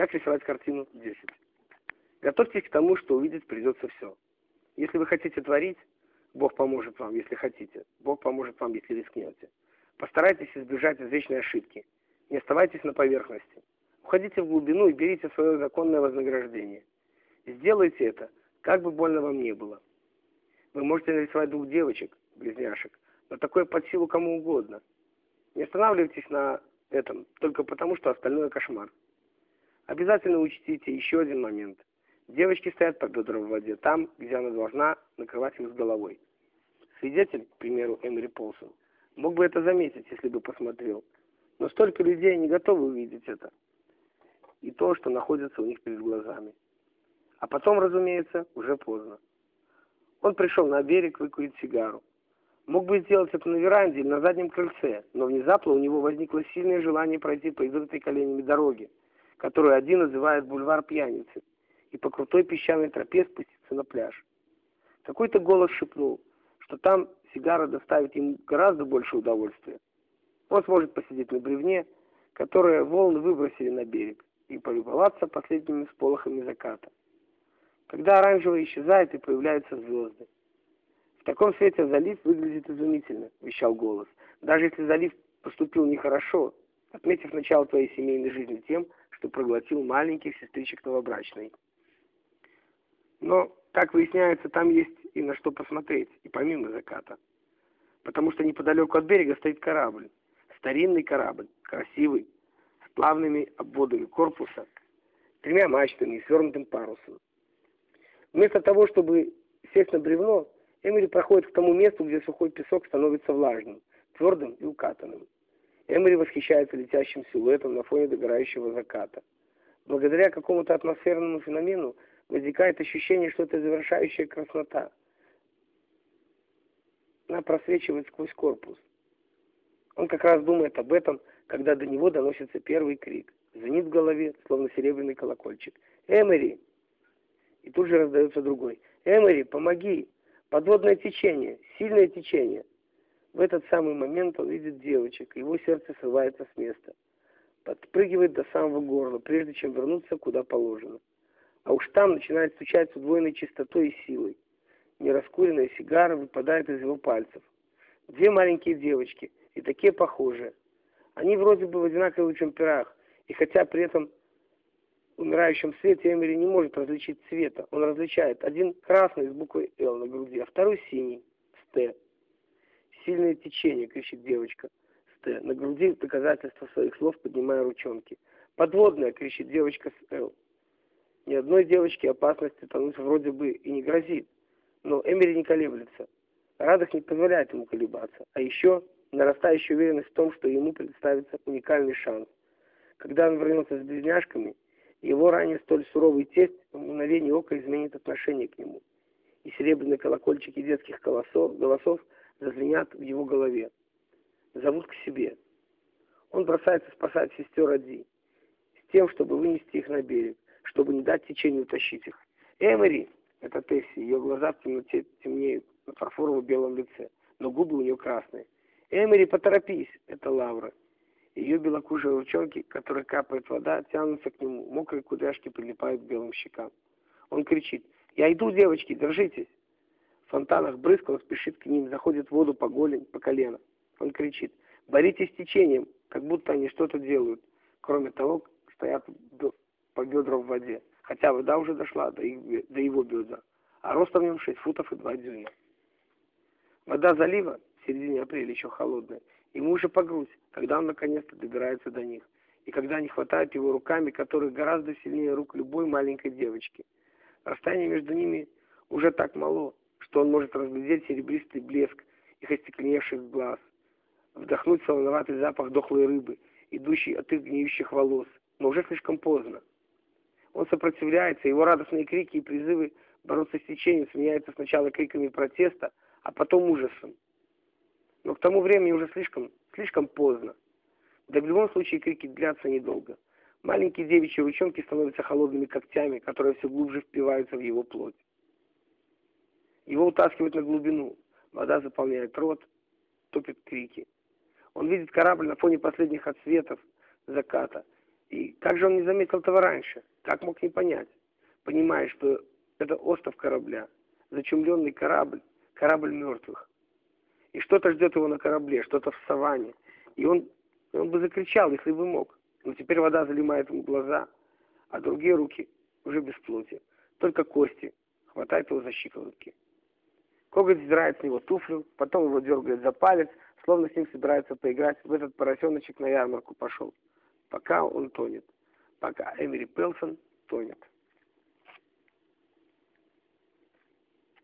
Как рисовать картину 10? Готовьтесь к тому, что увидеть придется все. Если вы хотите творить, Бог поможет вам, если хотите. Бог поможет вам, если рискнете. Постарайтесь избежать извечной ошибки. Не оставайтесь на поверхности. Уходите в глубину и берите свое законное вознаграждение. Сделайте это, как бы больно вам не было. Вы можете нарисовать двух девочек, близняшек, но такое под силу кому угодно. Не останавливайтесь на этом только потому, что остальное кошмар. Обязательно учтите еще один момент. Девочки стоят по бедра в воде, там, где она должна накрывать их с головой. Свидетель, к примеру, Эмери Полсон, мог бы это заметить, если бы посмотрел. Но столько людей не готовы увидеть это. И то, что находится у них перед глазами. А потом, разумеется, уже поздно. Он пришел на берег выкурить сигару. Мог бы сделать это на веранде или на заднем крыльце, но внезапно у него возникло сильное желание пройти по изрытой коленями дороге, которую один называет бульвар пьяницы и по крутой песчаной тропе спуститься на пляж. Какой-то голос шепнул, что там сигара доставит ему гораздо больше удовольствия. Он сможет посидеть на бревне, которое волны выбросили на берег, и полюбоваться последними всполохами заката. Когда оранжевое исчезает и появляются звезды. В таком свете залив выглядит изумительно, вещал голос. Даже если залив поступил нехорошо, отметив начало твоей семейной жизни тем, что проглотил маленьких сестричек новобрачной. Но, как выясняется, там есть и на что посмотреть, и помимо заката. Потому что неподалеку от берега стоит корабль. Старинный корабль, красивый, с плавными обводами корпуса, тремя мачтами и свернутым парусом. Вместо того, чтобы сесть на бревно, Эмили проходит к тому месту, где сухой песок становится влажным, твердым и укатанным. Эмили восхищается летящим силуэтом на фоне догорающего заката. Благодаря какому-то атмосферному феномену возникает ощущение, что это завершающая краснота. Она просвечивает сквозь корпус. Он как раз думает об этом, когда до него доносится первый крик. Звенит в голове, словно серебряный колокольчик. «Эмери!» И тут же раздается другой. «Эмери, помоги! Подводное течение! Сильное течение!» В этот самый момент он видит девочек, его сердце срывается с места. Подпрыгивает до самого горла, прежде чем вернуться куда положено. А уж там начинает стучать с удвоенной частотой и силой. Нераскуренная сигара выпадает из его пальцев. Две маленькие девочки, и такие похожие. Они вроде бы в одинаковых джемперах, и хотя при этом умирающем свете Эмили не может различить цвета, он различает один красный с буквой «Л» на груди, а второй синий с «Т». «Сильное течение!» — кричит девочка с. На груди доказательство своих слов, поднимая ручонки. «Подводная!» — кричит девочка с «Л». Ни одной девочке опасности тонуть вроде бы и не грозит. Но Эмили не колеблется. Радость не позволяет ему колебаться. А еще нарастающая уверенность в том, что ему представится уникальный шанс. Когда он вернется с близняшками, его ранее столь суровый тесть в мгновение ока изменит отношение к нему. И серебряные колокольчики детских голосов, голосов зазвенят в его голове. Зовут к себе. Он бросается спасать сестер Ади, с тем, чтобы вынести их на берег чтобы не дать течению утащить их. Эмери, это Тесси, ее глаза в темноте темнеют на фарфорово-белом лице, но губы у нее красные. Эмери, поторопись, это Лавра. Ее белокожие ручонки, которые капает вода, тянутся к нему, мокрые кудряшки прилипают к белым щекам. Он кричит, я иду, девочки, держитесь. В фонтанах брызг он спешит к ним, заходит в воду по голень, по колено. Он кричит, боритесь с течением, как будто они что-то делают. Кроме того, стоят по бедра в воде, хотя вода уже дошла до, их, до его бедра, а ростом в нем 6 футов и 2 дюйма. Вода залива в середине апреля еще холодная, ему уже по грудь, когда он наконец-то добирается до них, и когда они хватают его руками, которые гораздо сильнее рук любой маленькой девочки. Расстояние между ними уже так мало, что он может разглядеть серебристый блеск их остекленевших глаз, вдохнуть солоноватый запах дохлой рыбы, идущий от их гниющих волос, но уже слишком поздно. Он сопротивляется, его радостные крики и призывы бороться с течением сменяются сначала криками протеста, а потом ужасом. Но к тому времени уже слишком, слишком поздно. Да в любом случае крики длятся недолго. Маленькие девичьи ручонки становятся холодными когтями, которые все глубже впиваются в его плоть. Его утаскивают на глубину. Вода заполняет рот, топит крики. Он видит корабль на фоне последних отсветов заката И как же он не заметил этого раньше? Как мог не понять? Понимая, что это остров корабля, зачумленный корабль, корабль мертвых. И что-то ждет его на корабле, что-то в саванне. И он, он бы закричал, если бы мог. Но теперь вода заливает ему глаза, а другие руки уже без плоти. Только кости хватает его за щиколотки. Коготь сдирает с него туфлю, потом его дергает за палец, словно с ним собирается поиграть. В этот поросеночек на ярмарку пошел. Пока он тонет. Пока Эмери Пелсон тонет.